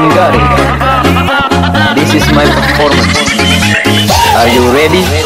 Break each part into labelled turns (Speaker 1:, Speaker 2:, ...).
Speaker 1: one got it. This is my performance. Are you ready?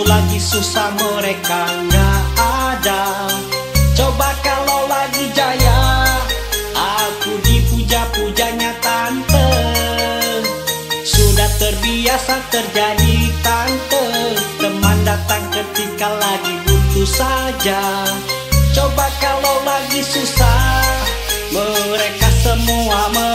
Speaker 2: aku
Speaker 3: lagi susah mereka nggak ada. Coba kalau lagi jaya Aku dipuja-pujanya tante. Sudah terbiasa terjadi tante. Teman datang ketika lagi butuh saja. Coba kalau lagi susah Mereka semua
Speaker 4: mereka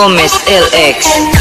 Speaker 4: Gomez LX.